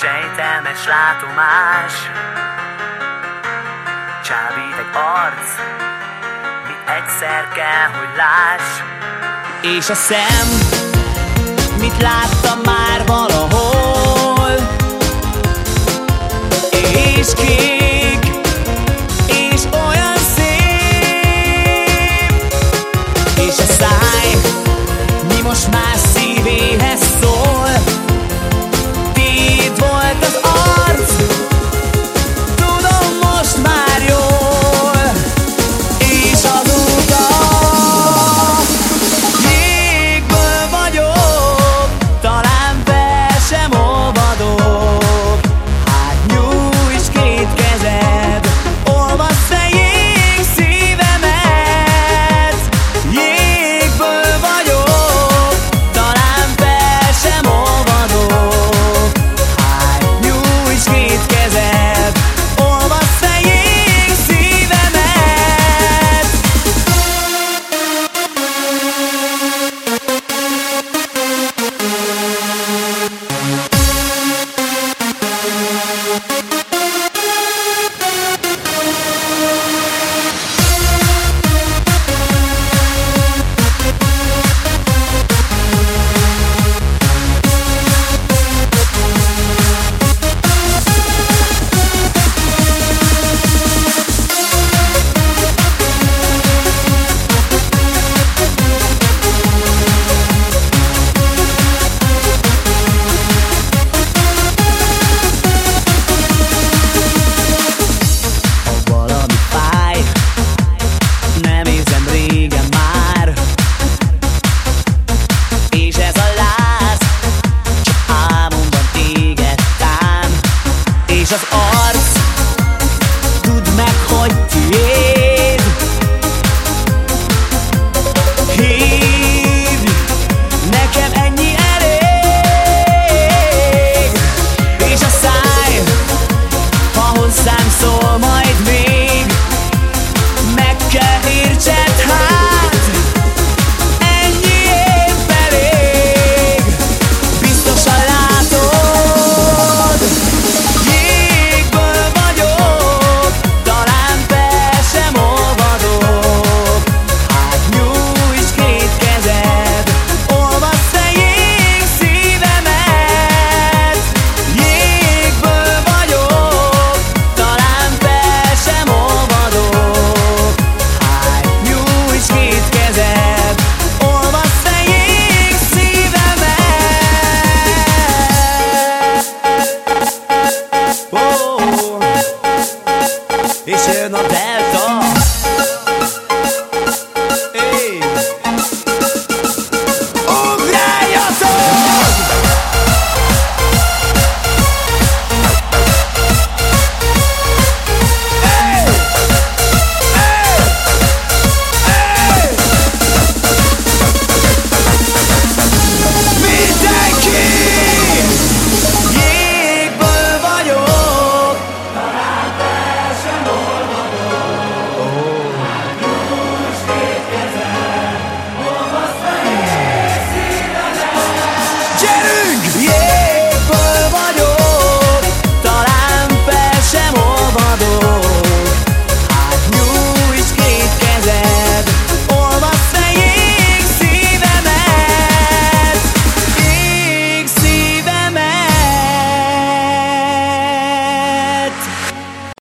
sejtelmes látomás. Csábít egy arc, mi egyszer kell, hogy láss. És a szem, mit láttam már valahol? És kék, és olyan szép. És a száj, mi most már szívéhez És az arc Tudd meg, hogy tiéd.